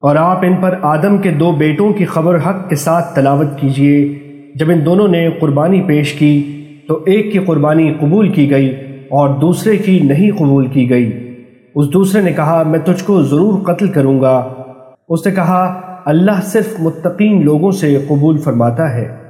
اور آپ ان پر آدم کے دو بیٹوں کی خبر حق کے ساتھ تلاوت کیجیے۔ جب ان دونوں نے قربانی پیش کی، تو ایک کی قربانی قبول کی گئی اور دوسرے کی نہیں قبول کی گئی۔ اس دوسرے نے کہا، میں تجھ کو ضرور قتل کروں گا۔ اس نے کہا، اللہ صرف متقین لوگوں سے قبول فرماتا ہے۔